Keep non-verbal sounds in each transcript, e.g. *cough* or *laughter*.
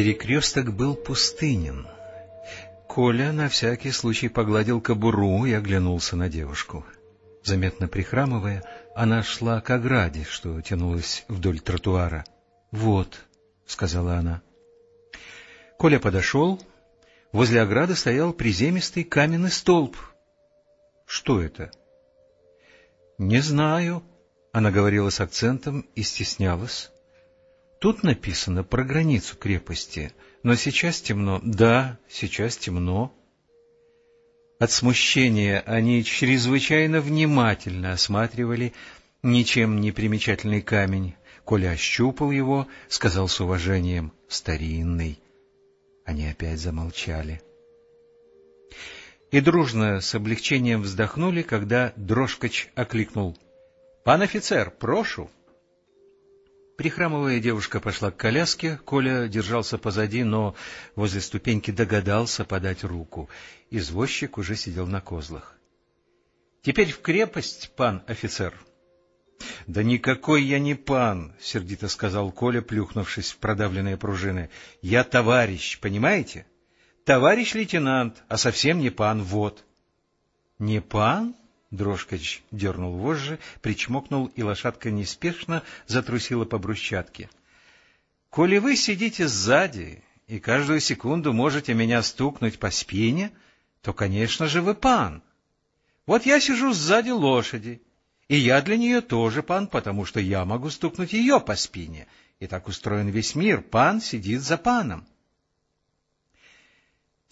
Перекресток был пустынен. Коля на всякий случай погладил кобуру и оглянулся на девушку. Заметно прихрамывая, она шла к ограде, что тянулась вдоль тротуара. — Вот, — сказала она. Коля подошел. Возле ограды стоял приземистый каменный столб. — Что это? — Не знаю, — она говорила с акцентом и стеснялась. Тут написано про границу крепости, но сейчас темно. Да, сейчас темно. От смущения они чрезвычайно внимательно осматривали ничем не примечательный камень. Коля ощупал его, сказал с уважением «старинный». Они опять замолчали. И дружно с облегчением вздохнули, когда Дрожкач окликнул. — Пан офицер, прошу! — Прихрамывая, девушка пошла к коляске, Коля держался позади, но возле ступеньки догадался подать руку. Извозчик уже сидел на козлах. — Теперь в крепость, пан офицер. — Да никакой я не пан, — сердито сказал Коля, плюхнувшись в продавленные пружины. — Я товарищ, понимаете? Товарищ лейтенант, а совсем не пан, вот. — Не пан? Дрожкач дернул вожжи, причмокнул, и лошадка неспешно затрусила по брусчатке. — Коли вы сидите сзади и каждую секунду можете меня стукнуть по спине, то, конечно же, вы пан. Вот я сижу сзади лошади, и я для нее тоже пан, потому что я могу стукнуть ее по спине. И так устроен весь мир, пан сидит за паном.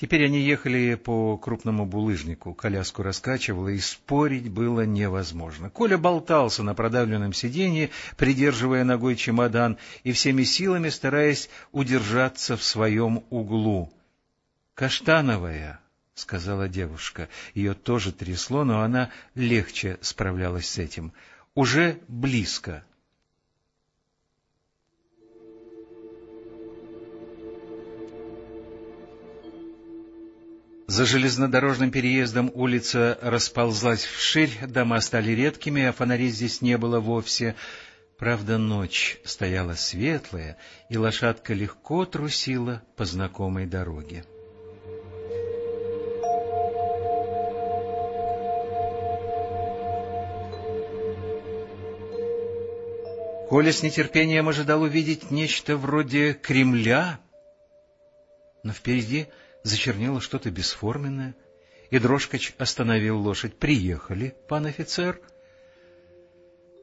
Теперь они ехали по крупному булыжнику, коляску раскачивало, и спорить было невозможно. Коля болтался на продавленном сиденье, придерживая ногой чемодан и всеми силами стараясь удержаться в своем углу. — Каштановая, — сказала девушка. Ее тоже трясло, но она легче справлялась с этим. — Уже близко. За железнодорожным переездом улица расползлась вширь, дома стали редкими, а фонарей здесь не было вовсе. Правда, ночь стояла светлая, и лошадка легко трусила по знакомой дороге. Коля с нетерпением ожидал увидеть нечто вроде Кремля, но впереди зачернело что-то бесформенное, и Дрожкач остановил лошадь. — Приехали, пан офицер.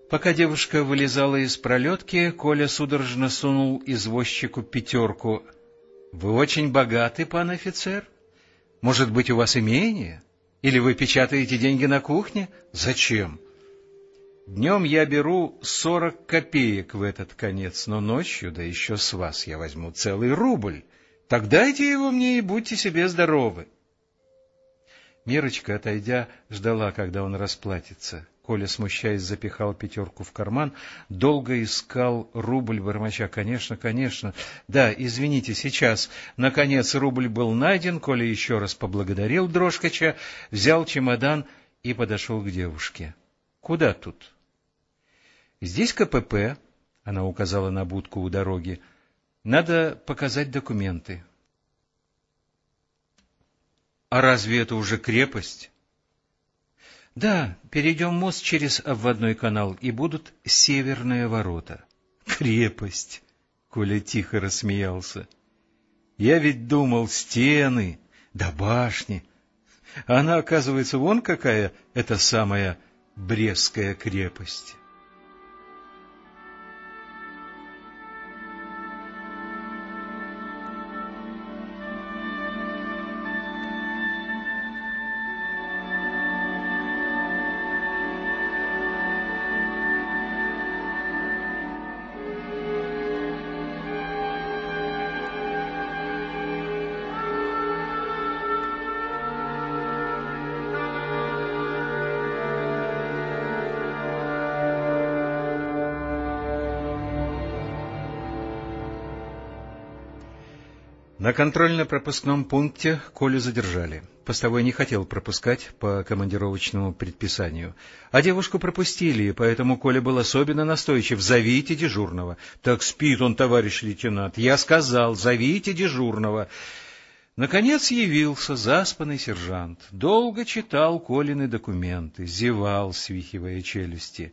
Пока девушка вылезала из пролетки, Коля судорожно сунул извозчику пятерку. — Вы очень богаты, пан офицер? Может быть, у вас имение? Или вы печатаете деньги на кухне? Зачем? Днем я беру сорок копеек в этот конец, но ночью, да еще с вас, я возьму целый рубль. Так дайте его мне и будьте себе здоровы. Мирочка, отойдя, ждала, когда он расплатится. Коля, смущаясь, запихал пятерку в карман, долго искал рубль, бормоча. Конечно, конечно. Да, извините, сейчас. Наконец рубль был найден, Коля еще раз поблагодарил Дрожкача, взял чемодан и подошел к девушке. — Куда тут? — Здесь КПП, — она указала на будку у дороги. Надо показать документы. А разве это уже крепость? Да, перейдем мост через обводной канал, и будут северные ворота. Крепость! Коля тихо рассмеялся. Я ведь думал, стены, да башни. Она, оказывается, вон какая, эта самая Брестская крепость. На контрольно-пропускном пункте Колю задержали. Постовой не хотел пропускать по командировочному предписанию. А девушку пропустили, поэтому Коля был особенно настойчив. «Зовите дежурного». «Так спит он, товарищ лейтенант». «Я сказал, зовите дежурного». Наконец явился заспанный сержант. Долго читал Колины документы, зевал, свихивая челюсти.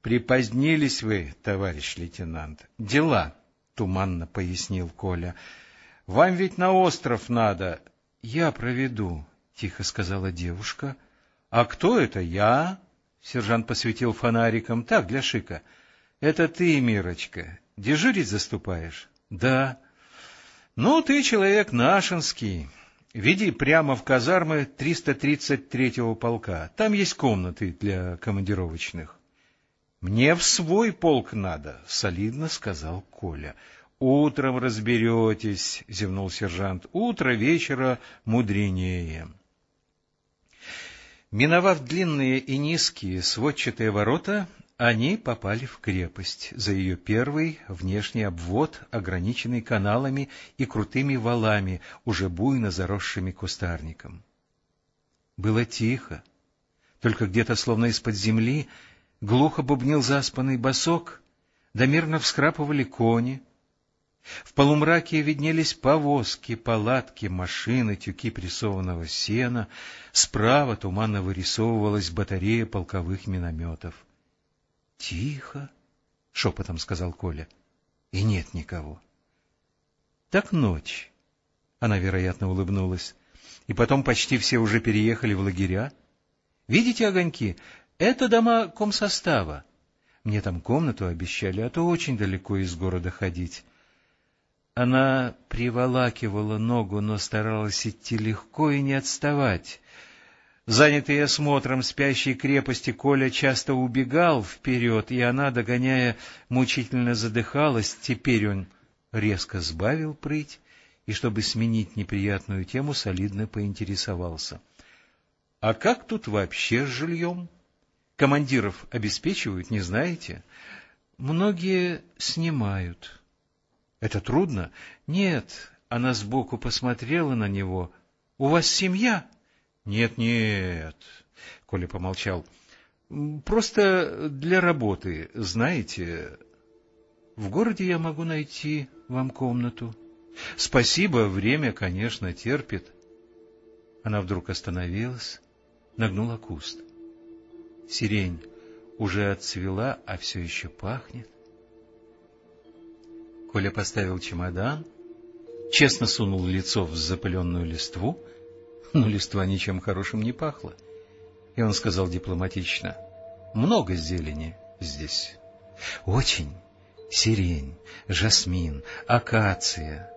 «Припозднились вы, товарищ лейтенант. Дела», — туманно пояснил Коля. Вам ведь на остров надо. — Я проведу, — тихо сказала девушка. — А кто это? Я? — сержант посветил фонариком. — Так, для шика. — Это ты, Мирочка. Дежурить заступаешь? — Да. — Ну, ты человек нашинский. Веди прямо в казармы 333-го полка. Там есть комнаты для командировочных. — Мне в свой полк надо, — солидно сказал Коля. Утром разберетесь, — зевнул сержант. — Утро вечера мудренее. Миновав длинные и низкие сводчатые ворота, они попали в крепость, за ее первый внешний обвод, ограниченный каналами и крутыми валами, уже буйно заросшими кустарником. Было тихо, только где-то, словно из-под земли, глухо бубнил заспанный босок, да мирно вскрапывали кони — в полумраке виднелись повозки, палатки, машины, тюки прессованного сена. Справа туманно вырисовывалась батарея полковых минометов. — Тихо, — шепотом сказал Коля, — и нет никого. — Так ночь. Она, вероятно, улыбнулась. И потом почти все уже переехали в лагеря. Видите огоньки? Это дома комсостава. Мне там комнату обещали, а то очень далеко из города ходить. Она приволакивала ногу, но старалась идти легко и не отставать. Занятый осмотром спящей крепости, Коля часто убегал вперед, и она, догоняя, мучительно задыхалась. Теперь он резко сбавил прыть и, чтобы сменить неприятную тему, солидно поинтересовался. — А как тут вообще с жильем? Командиров обеспечивают, не знаете? — Многие снимают. — это трудно? Нет. Она сбоку посмотрела на него. У вас семья? Нет, нет. Коля помолчал. Просто для работы, знаете. В городе я могу найти вам комнату. Спасибо, время, конечно, терпит. Она вдруг остановилась, нагнула куст. Сирень уже отцвела, а все еще пахнет. Коля поставил чемодан, честно сунул лицо в запыленную листву, но листва ничем хорошим не пахла. И он сказал дипломатично, «Много зелени здесь. Очень. Сирень, жасмин, акация».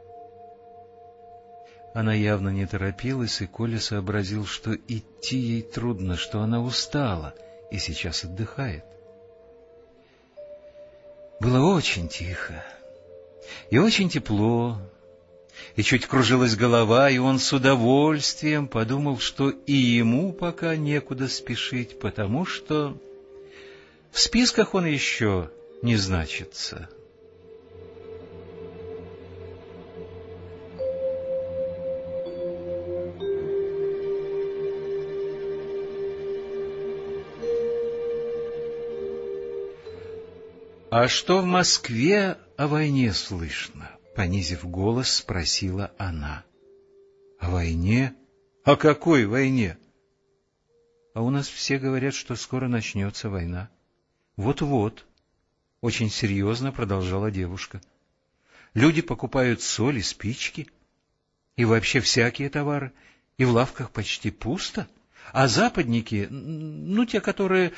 Она явно не торопилась, и Коля сообразил, что идти ей трудно, что она устала и сейчас отдыхает. Было очень тихо и очень тепло, и чуть кружилась голова, и он с удовольствием подумал, что и ему пока некуда спешить, потому что в списках он еще не значится. — А что в Москве о войне слышно? — понизив голос, спросила она. — О войне? О какой войне? — А у нас все говорят, что скоро начнется война. Вот — очень серьезно продолжала девушка. — Люди покупают соль и спички, и вообще всякие товары, и в лавках почти пусто, а западники, ну, те, которые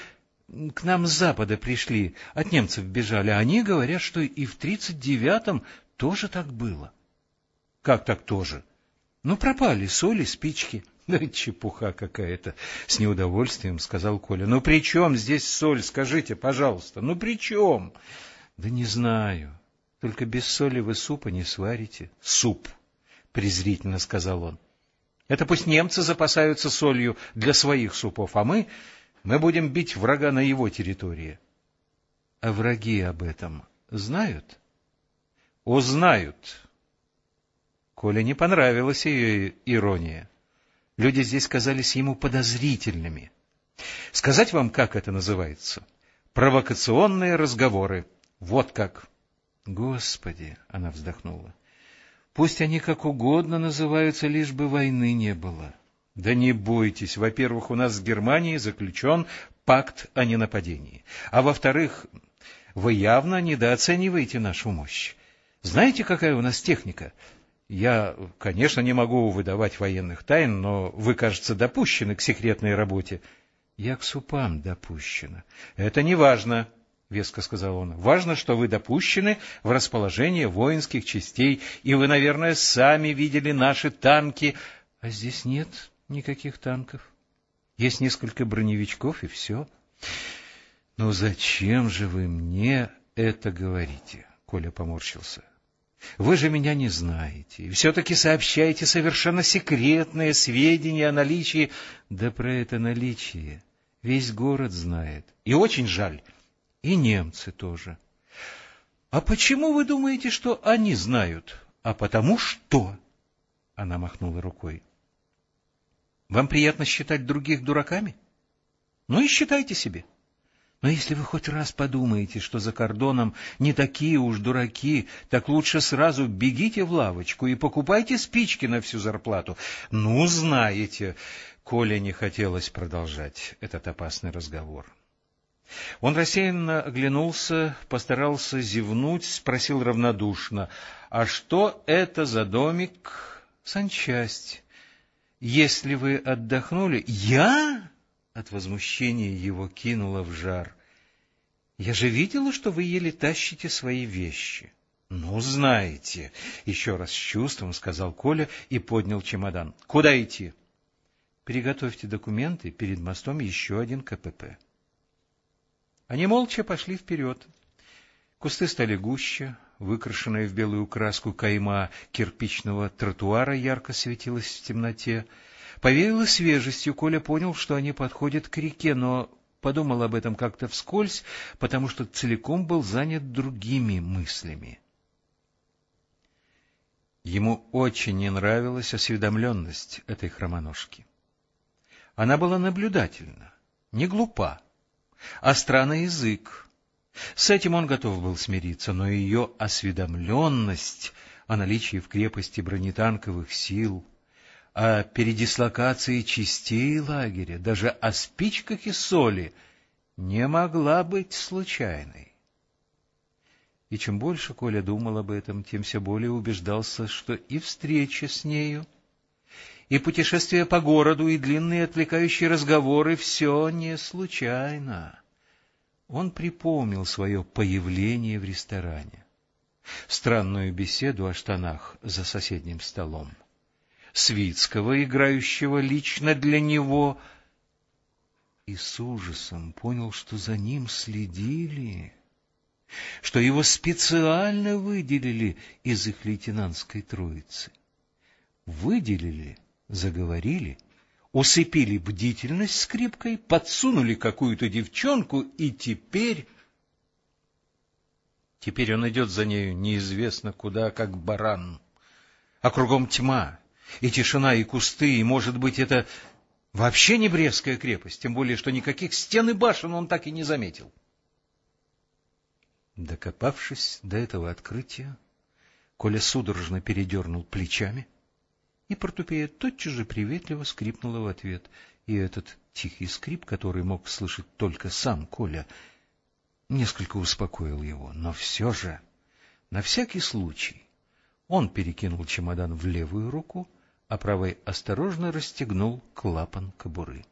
к нам с запада пришли, от немцев бежали, они говорят, что и в тридцать девятом тоже так было. — Как так тоже? — Ну, пропали соли, спички. *laughs* — Да чепуха какая-то, — с неудовольствием сказал Коля. — Ну, при чем здесь соль, скажите, пожалуйста, ну, при чем? — Да не знаю, только без соли вы супа не сварите. — Суп, — презрительно сказал он. — Это пусть немцы запасаются солью для своих супов, а мы мы будем бить врага на его территории. А враги об этом знают? Узнают. Коле не понравилась ее ирония. Люди здесь казались ему подозрительными. Сказать вам, как это называется? Провокационные разговоры. Вот как. Господи, она вздохнула. Пусть они как угодно называются, лишь бы войны не было. Да не бойтесь. Во-первых, у нас с Германией заключен пакт о ненападении. А во-вторых, вы явно недооцениваете нашу мощь. Знаете, какая у нас техника? Я, конечно, не могу выдавать военных тайн, но вы, кажется, допущены к секретной работе. Я к супам допущена. Это не важно, — веско сказал он. — Важно, что вы допущены в расположение воинских частей, и вы, наверное, сами видели наши танки. А здесь нет никаких танков. Есть несколько броневичков, и все. — Ну зачем же вы мне это говорите? — Коля поморщился. — вы же меня не знаете, и все-таки сообщаете совершенно секретные сведения о наличии... Да про это наличие весь город знает. И очень жаль. И немцы тоже. А почему вы думаете, что они знают? А потому что... Она махнула рукой. Вам приятно считать других дураками? Ну и считайте себе. — но если вы хоть раз подумаете, что за кордоном не такие уж дураки, так лучше сразу бегите в лавочку и покупайте спички на всю зарплату. Ну, знаете, Коля не хотелось продолжать этот опасный разговор. Он рассеянно оглянулся, постарался зевнуть, спросил равнодушно, «А что это за домик?» «Санчасть. Если вы отдохнули...» «Я?» От возмущения его кинуло в жар. — Я же видела, что вы еле тащите свои вещи. — Ну, знаете, — еще раз с чувством сказал Коля и поднял чемодан. — Куда идти? — Приготовьте документы, перед мостом еще один КПП. Они молча пошли вперед. Кусты стали гуще, выкрашенная в белую краску кайма кирпичного тротуара ярко светилась в темноте. Повеяло свежестью, Коля понял, что они подходят к реке, но подумал об этом как-то вскользь, потому что целиком был занят другими мыслями. Ему очень не нравилась осведомленность этой хромоножки. Она была наблюдательна, не глупа, а странный язык. С этим он готов был смириться, но ее осведомленность о наличии в крепости бронетанковых сил — о передислокации частей лагеря, даже о спичках и соли, не могла быть случайной. И чем больше Коля думал об этом, тем все более убеждался, что и встреча с нею, и путешествия по городу, и длинные отвлекающие разговоры — все не случайно. Он припомнил свое появление в ресторане, странную беседу о штанах за соседним столом. Свицкого, играющего лично для него, и с ужасом понял, что за ним следили, что его специально выделили из их лейтенантской троицы. Выделили, заговорили, усыпили бдительность скрипкой, подсунули какую-то девчонку, и теперь... Теперь он идет за нею неизвестно куда, как баран, а кругом тьма, и тишина, и кусты, и, может быть, это вообще не Брестская крепость, тем более, что никаких стен и башен он так и не заметил. Докопавшись до этого открытия, Коля судорожно передернул плечами, и портупея тотчас же приветливо скрипнула в ответ, и этот тихий скрип, который мог слышать только сам Коля, несколько успокоил его, но все же, на всякий случай, он перекинул чемодан в левую руку, а правой осторожно расстегнул клапан кобуры.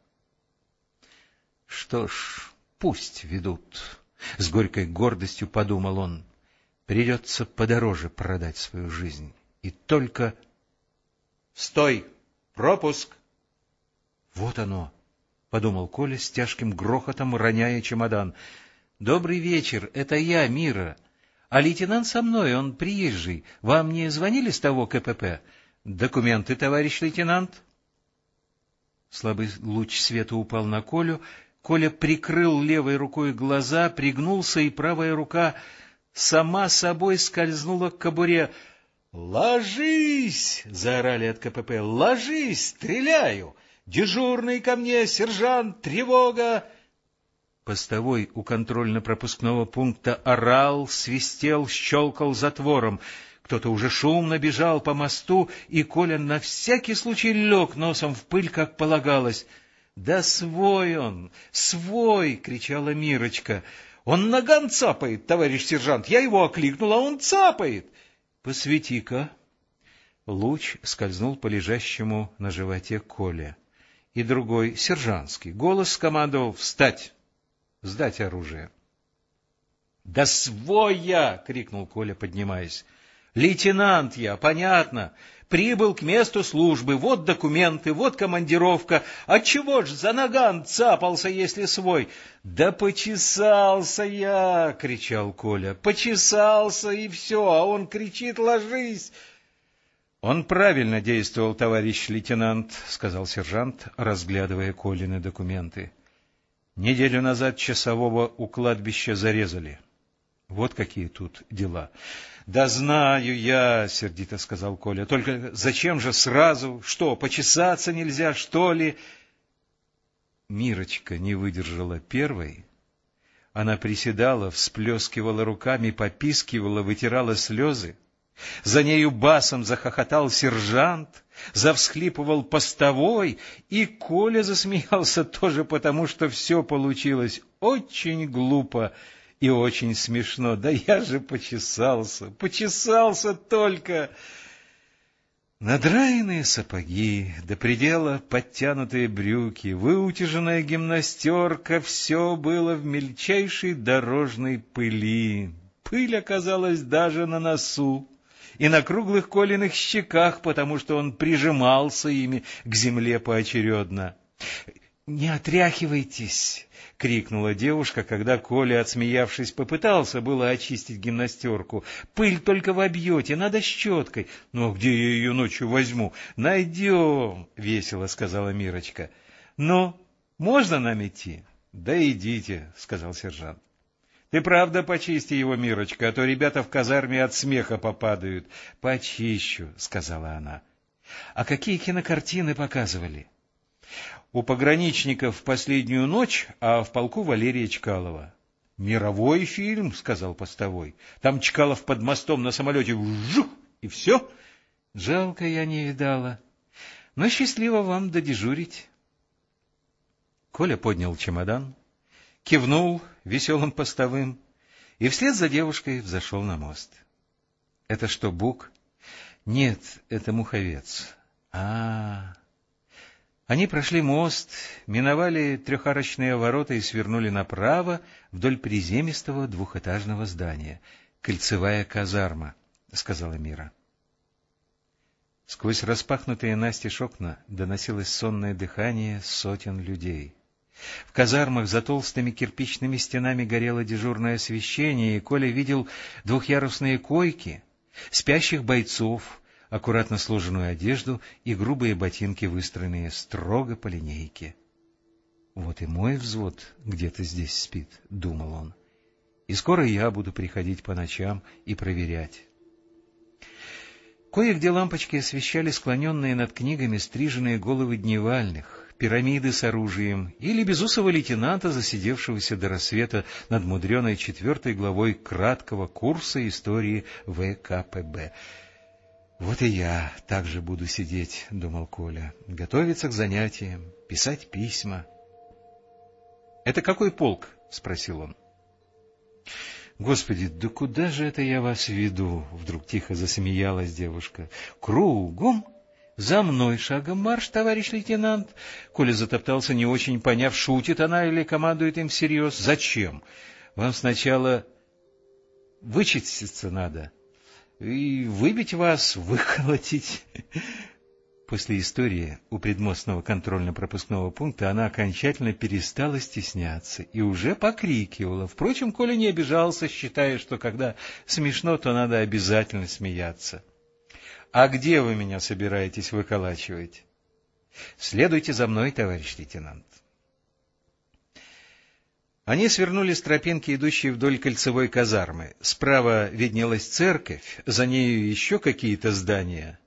— Что ж, пусть ведут, — с горькой гордостью подумал он. Придется подороже продать свою жизнь. И только... — Стой! Пропуск! — Вот оно! — подумал Коля с тяжким грохотом, роняя чемодан. — Добрый вечер, это я, Мира. А лейтенант со мной, он приезжий. Вам не звонили с того КПП? Документы, товарищ лейтенант? Слабый луч света упал на Колю. Коля прикрыл левой рукой глаза, пригнулся, и правая рука сама собой скользнула к кобуре. «Ложись!» — заорали от КПП. «Ложись! Стреляю! Дежурный ко мне! Сержант! Тревога!» Постовой у контрольно-пропускного пункта орал, свистел, щелкал затвором. Кто-то уже шумно бежал по мосту, и Коля на всякий случай лег носом в пыль, как полагалось. — Да свой он, свой! — кричала Мирочка. — Он наган цапает, товарищ сержант. Я его окликнул, а он цапает. — Посвети-ка. Луч скользнул по лежащему на животе Коле. И другой, сержантский, голос скомандовал «Встать!» сдать оружие. — Да свой я! — крикнул Коля, поднимаясь. — Лейтенант я, понятно. Прибыл к месту службы, вот документы, вот командировка. А чего ж за наган цапался, если свой? — Да почесался я! — кричал Коля. — Почесался, и все, а он кричит «Ложись!» — Он правильно действовал, товарищ лейтенант, — сказал сержант, разглядывая Колины документы. Неделю назад часового у кладбища зарезали. Вот какие тут дела. — Да знаю я, — сердито сказал Коля. — Только зачем же сразу? Что, почесаться нельзя, что ли? Мирочка не выдержала первой. Она приседала, всплескивала руками, попискивала, вытирала слезы. За нею басом захохотал сержант, завсхлипывал постовой, и Коля засмеялся тоже потому, что все получилось очень глупо и очень смешно. Да я же почесался, почесался только... Надраенные сапоги, до предела подтянутые брюки, выутяженная гимнастерка — все было в мельчайшей дорожной пыли. Пыль оказалась даже на носу и на круглых Колиных щеках, потому что он прижимался ими к земле поочередно. — Не отряхивайтесь! — крикнула девушка, когда Коля, отсмеявшись, попытался было очистить гимнастерку. — Пыль только вобьете, надо щеткой. — Ну, а где я ее ночью возьму? — Найдем, — весело сказала Мирочка. — Ну, можно нам идти? — Да идите, — сказал сержант. Ты правда почисти его, Мирочка, а то ребята в казарме от смеха попадают. — Почищу, — сказала она. — А какие кинокартины показывали? — У пограничников последнюю ночь, а в полку Валерия Чкалова. — Мировой фильм, — сказал постовой. Там Чкалов под мостом на самолете вжух, и все. Жалко я не видала. Но счастливо вам додежурить. Коля поднял чемодан, кивнул веселым постовым и вслед за девушкой взошел на мост. — Это что, бук? — Нет, это муховец. А, -а, а Они прошли мост, миновали трехарочные ворота и свернули направо вдоль приземистого двухэтажного здания. «Кольцевая казарма», — сказала Мира. Сквозь распахнутые настежь окна доносилось сонное дыхание сотен людей. В казармах за толстыми кирпичными стенами горело дежурное освещение, и Коля видел двухъярусные койки, спящих бойцов, аккуратно сложенную одежду и грубые ботинки, выстроенные строго по линейке. «Вот и мой взвод где-то здесь спит», — думал он. «И скоро я буду приходить по ночам и проверять». Кое-где лампочки освещали склоненные над книгами стриженные головы дневальных, пирамиды с оружием или безусого лейтенанта, засидевшегося до рассвета над мудреной четвертой главой краткого курса истории ВКПБ. «Вот и я так же буду сидеть», — думал Коля, — «готовиться к занятиям, писать письма». «Это какой полк?» — спросил он. «Господи, да куда же это я вас веду?» — вдруг тихо засмеялась девушка. «Кругом «За мной шагом марш, товарищ лейтенант!» Коля затоптался, не очень поняв, шутит она или командует им всерьез. «Зачем? Вам сначала вычиститься надо и выбить вас, *laughs* выколотить». После истории у предмостного контрольно-пропускного пункта она окончательно перестала стесняться и уже покрикивала. Впрочем, Коля не обижался, считая, что когда смешно, то надо обязательно смеяться. А где вы меня собираетесь выколачивать? Следуйте за мной, товарищ лейтенант. Они свернули с тропинки, идущей вдоль кольцевой казармы. Справа виднелась церковь, за нею еще какие-то здания.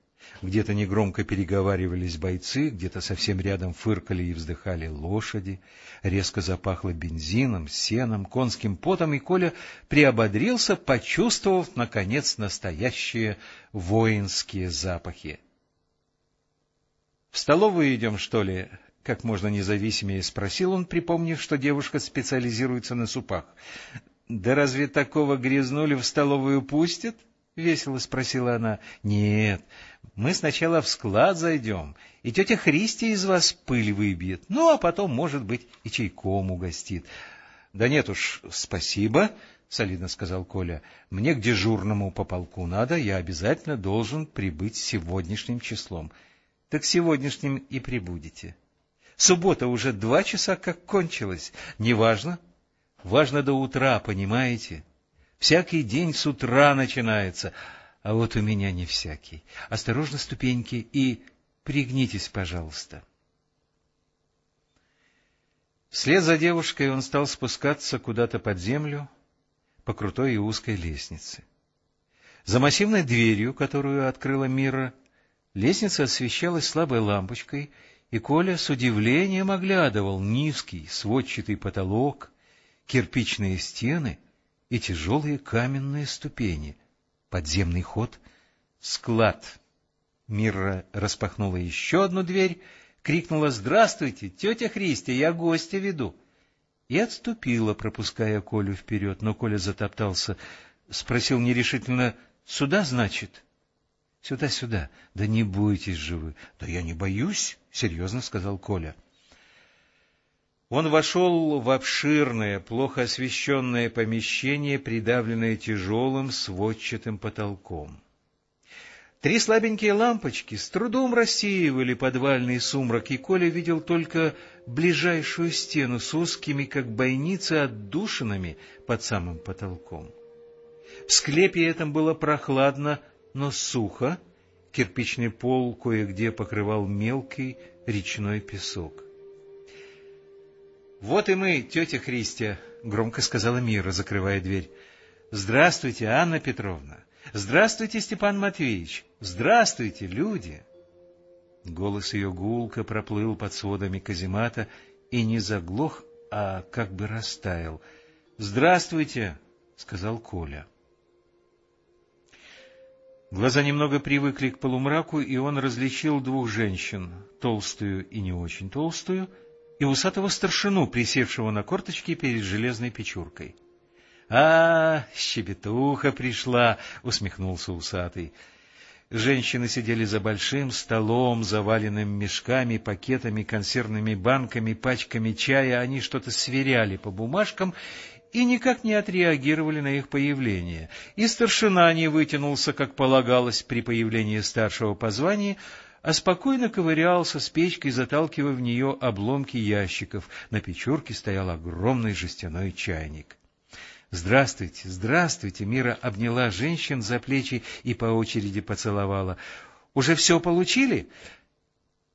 Где-то негромко переговаривались бойцы, где-то совсем рядом фыркали и вздыхали лошади. Резко запахло бензином, сеном, конским потом, и Коля приободрился, почувствовав, наконец, настоящие воинские запахи. — В столовую идем, что ли? Как можно независимее спросил он, припомнив, что девушка специализируется на супах. — Да разве такого грязнули в столовую пустят? — весело спросила она. — Нет, мы сначала в склад зайдем, и тетя Христи из вас пыль выбьет, ну, а потом, может быть, и чайком угостит. — Да нет уж, спасибо, — солидно сказал Коля. — Мне к дежурному по полку надо, я обязательно должен прибыть сегодняшним числом. — Так сегодняшним и прибудете. — Суббота уже два часа как кончилась. Неважно. Важно до утра, понимаете? Всякий день с утра начинается, а вот у меня не всякий. Осторожно, ступеньки, и пригнитесь, пожалуйста. Вслед за девушкой он стал спускаться куда-то под землю по крутой и узкой лестнице. За массивной дверью, которую открыла Мира, лестница освещалась слабой лампочкой — и Коля с удивлением оглядывал низкий сводчатый потолок, кирпичные стены и тяжелые каменные ступени, подземный ход, склад. Мирра распахнула еще одну дверь, крикнула «Здравствуйте, тетя Христи, я гостя веду!» и отступила, пропуская Колю вперед, но Коля затоптался, спросил нерешительно «Сюда, значит?» Сюда, сюда. Да не бойтесь же вы. Да я не боюсь, серьезно сказал Коля. Он вошел в обширное, плохо освещенное помещение, придавленное тяжелым сводчатым потолком. Три слабенькие лампочки с трудом рассеивали подвальный сумрак, и Коля видел только ближайшую стену с узкими, как бойницы, отдушинами под самым потолком. В склепе этом было прохладно, но сухо, кирпичный пол кое-где покрывал мелкий речной песок. — Вот и мы, тетя Христия, — громко сказала Мира, закрывая дверь. — Здравствуйте, Анна Петровна! Здравствуйте, Степан Матвеевич! Здравствуйте, люди! Голос ее гулко проплыл под сводами каземата и не заглох, а как бы растаял. — Здравствуйте! — сказал Коля. — Глаза немного привыкли к полумраку, и он различил двух женщин, толстую и не очень толстую, и усатого старшину, присевшего на корточки перед железной печуркой. — А, щебетуха пришла! — усмехнулся усатый. Женщины сидели за большим столом, заваленным мешками, пакетами, консервными банками, пачками чая. Они что-то сверяли по бумажкам и никак не отреагировали на их появление, и старшина не вытянулся, как полагалось при появлении старшего по званию, а спокойно ковырялся с печкой, заталкивая в нее обломки ящиков. На печурке стоял огромный жестяной чайник. «Здравствуйте, здравствуйте!» Мира обняла женщин за плечи и по очереди поцеловала. «Уже все получили?»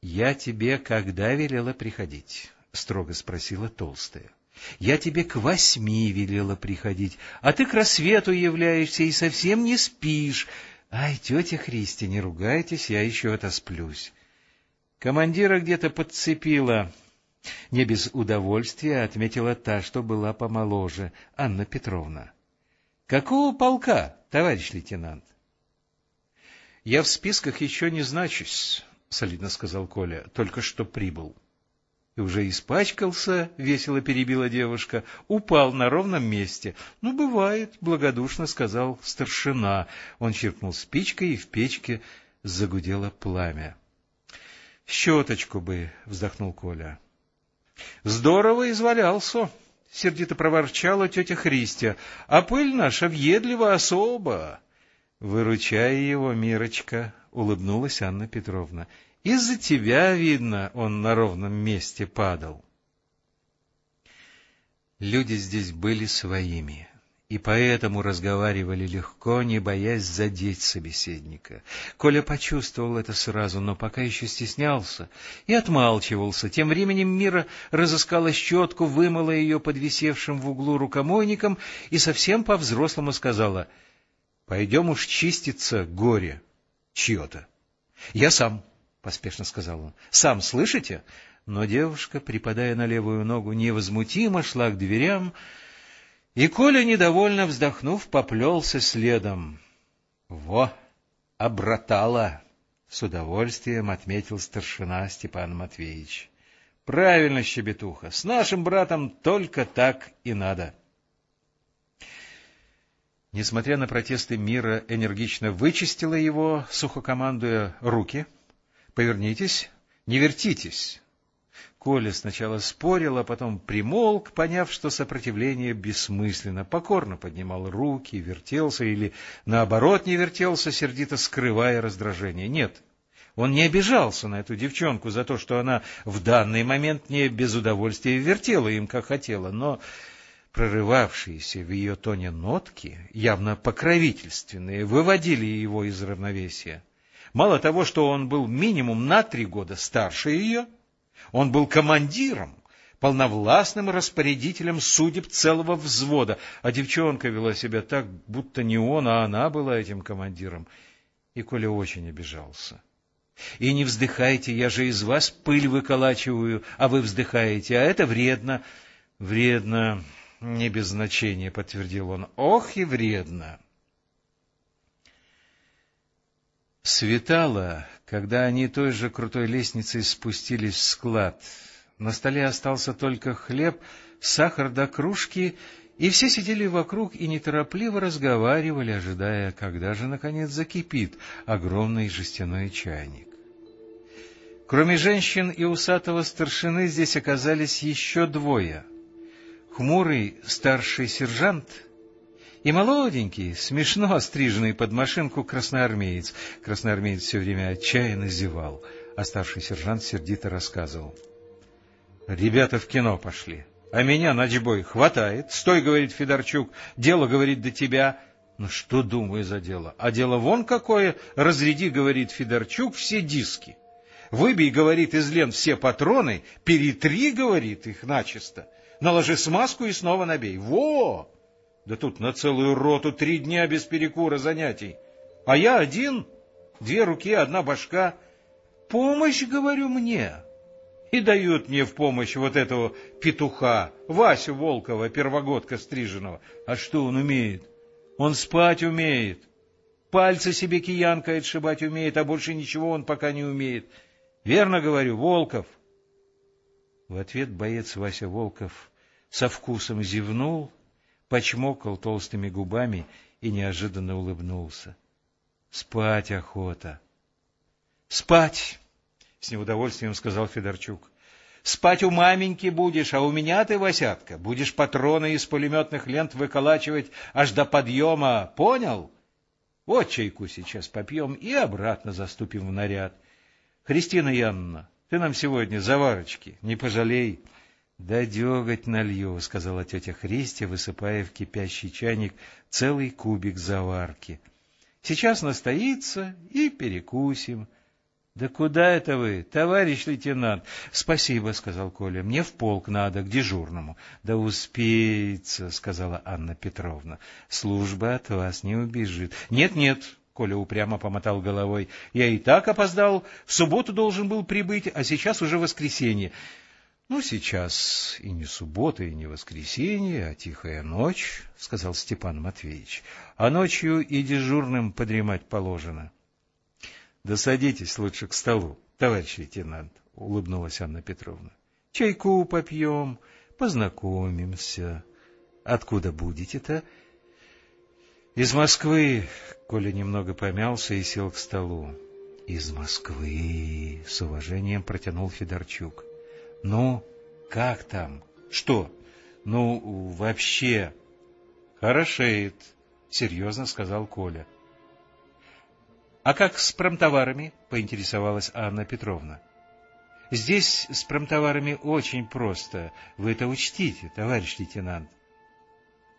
«Я тебе когда велела приходить?» — строго спросила толстая. Я тебе к восьми велела приходить, а ты к рассвету являешься и совсем не спишь. Ай, тетя Христи, не ругайтесь, я еще отосплюсь. Командира где-то подцепила. Не без удовольствия отметила та, что была помоложе, Анна Петровна. — Какого полка, товарищ лейтенант? — Я в списках еще не значусь, — солидно сказал Коля, — только что прибыл. — и уже испачкался, — весело перебила девушка, — упал на ровном месте. — Ну, бывает, — благодушно сказал старшина. Он чиркнул спичкой, и в печке загудело пламя. — Щеточку бы, — вздохнул Коля. — Здорово извалялся, — сердито проворчала тетя Христия, — а пыль наша въедлива особо. — Выручай его, Мирочка, — улыбнулась Анна Петровна. Из-за тебя, видно, он на ровном месте падал. Люди здесь были своими, и поэтому разговаривали легко, не боясь задеть собеседника. Коля почувствовал это сразу, но пока еще стеснялся и отмалчивался. Тем временем Мира разыскала щетку, вымыла ее под висевшим в углу рукомойником и совсем по-взрослому сказала, — Пойдем уж чиститься горе чье-то. — Я сам, — поспешно сказал он. — Сам, слышите? Но девушка, припадая на левую ногу, невозмутимо шла к дверям, — и Коля, недовольно вздохнув, поплелся следом. — Во, обратала! — с удовольствием отметил старшина Степан Матвеевич. — Правильно, щебетуха, с нашим братом только так и надо. Несмотря на протесты мира, энергично вычистила его, сухо командуя «руки», «повернитесь», «не вертитесь», Коля сначала спорил, а потом примолк, поняв, что сопротивление бессмысленно, покорно поднимал руки, вертелся или, наоборот, не вертелся, сердито скрывая раздражение. Нет, он не обижался на эту девчонку за то, что она в данный момент не без удовольствия вертела им, как хотела, но прорывавшиеся в ее тоне нотки, явно покровительственные, выводили его из равновесия. Мало того, что он был минимум на три года старше ее, — он был командиром, полновластным распорядителем судеб целого взвода, а девчонка вела себя так, будто не он, а она была этим командиром. И Коля очень обижался. И не вздыхайте, я же из вас пыль выколачиваю, а вы вздыхаете, а это вредно. Вредно, не без значения, подтвердил он. Ох и вредно. Светало, когда они той же крутой лестницей спустились в склад. На столе остался только хлеб, сахар до кружки, и все сидели вокруг и неторопливо разговаривали, ожидая, когда же, наконец, закипит огромный жестяной чайник. Кроме женщин и усатого старшины здесь оказались еще двое. Хмурый старший сержант — и молоденький, смешно остриженный под машинку красноармеец. Красноармеец все время отчаянно зевал, а старший сержант сердито рассказывал. — Ребята в кино пошли, а меня ночбой хватает. Стой, — говорит Федорчук, — дело, говорит, до тебя. Ну что думаю за дело? А дело вон какое, разряди, говорит Федорчук, все диски. Выбей, говорит, из лент все патроны, перетри, говорит, их начисто. Наложи смазку и снова набей. Во! Да тут на целую роту три дня без перекура занятий. А я один, две руки, одна башка. Помощь, говорю, мне. И дают мне в помощь вот этого петуха, Васю Волкова, первогодка стриженного. А что он умеет? Он спать умеет. Пальцы себе киянкой отшибать умеет, а больше ничего он пока не умеет. Верно говорю, Волков. В ответ боец Вася Волков со вкусом зевнул, почмокал толстыми губами и неожиданно улыбнулся. Спать охота. Спать, с неудовольствием сказал Федорчук. Спать у маменьки будешь, а у меня ты, Васятка, будешь патроны из пулеметных лент выколачивать аж до подъема, понял? Вот чайку сейчас попьем и обратно заступим в наряд. Христина Янна, ты нам сегодня заварочки, не пожалей. — Да деготь налью, — сказала тетя Христя, высыпая в кипящий чайник целый кубик заварки. — Сейчас настоится и перекусим. — Да куда это вы, товарищ лейтенант? — Спасибо, — сказал Коля, — мне в полк надо, к дежурному. — Да успеется, — сказала Анна Петровна. — Служба от вас не убежит. Нет, — Нет-нет, — Коля упрямо помотал головой, — я и так опоздал, в субботу должен был прибыть, а сейчас уже воскресенье. — Ну, сейчас и не суббота, и не воскресенье, а тихая ночь, — сказал Степан Матвеевич. — А ночью и дежурным подремать положено. — Да садитесь лучше к столу, товарищ лейтенант, — улыбнулась Анна Петровна. — Чайку попьем, познакомимся. Откуда будете-то? — Из Москвы. Коля немного помялся и сел к столу. — Из Москвы, — с уважением протянул Федорчук. — ну, как там? Что? Ну, вообще... Хорошеет, серьезно сказал Коля. А как с промтоварами? Поинтересовалась Анна Петровна. Здесь с промтоварами очень просто. Вы это учтите, товарищ лейтенант.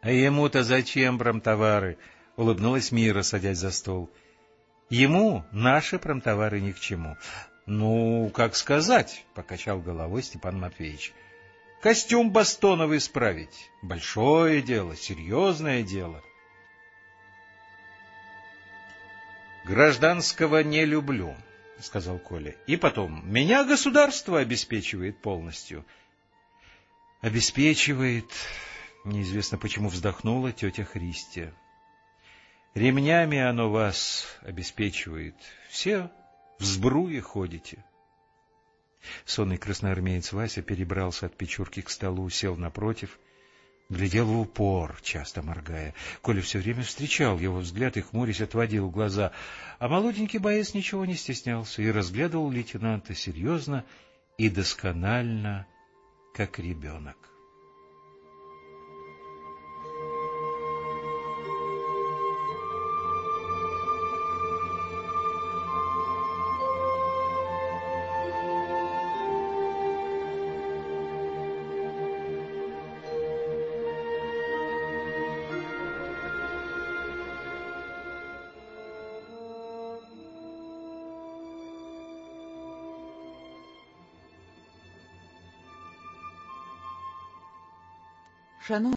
А ему-то зачем промтовары? — улыбнулась Мира, садясь за стол. — Ему наши промтовары ни к чему. — Ну, как сказать, — покачал головой Степан Матвеевич. — Костюм бастоновый справить. Большое дело, серьезное дело. — Гражданского не люблю, — сказал Коля. — И потом, меня государство обеспечивает полностью. — Обеспечивает... Неизвестно почему вздохнула тетя Христия. Ремнями оно вас обеспечивает. Все в сбруе ходите. Сонный красноармеец Вася перебрался от печурки к столу, сел напротив, глядел в упор, часто моргая. Коля все время встречал его взгляд и, хмурясь, отводил глаза. А молоденький боец ничего не стеснялся и разглядывал лейтенанта серьезно и досконально, как ребенок. planon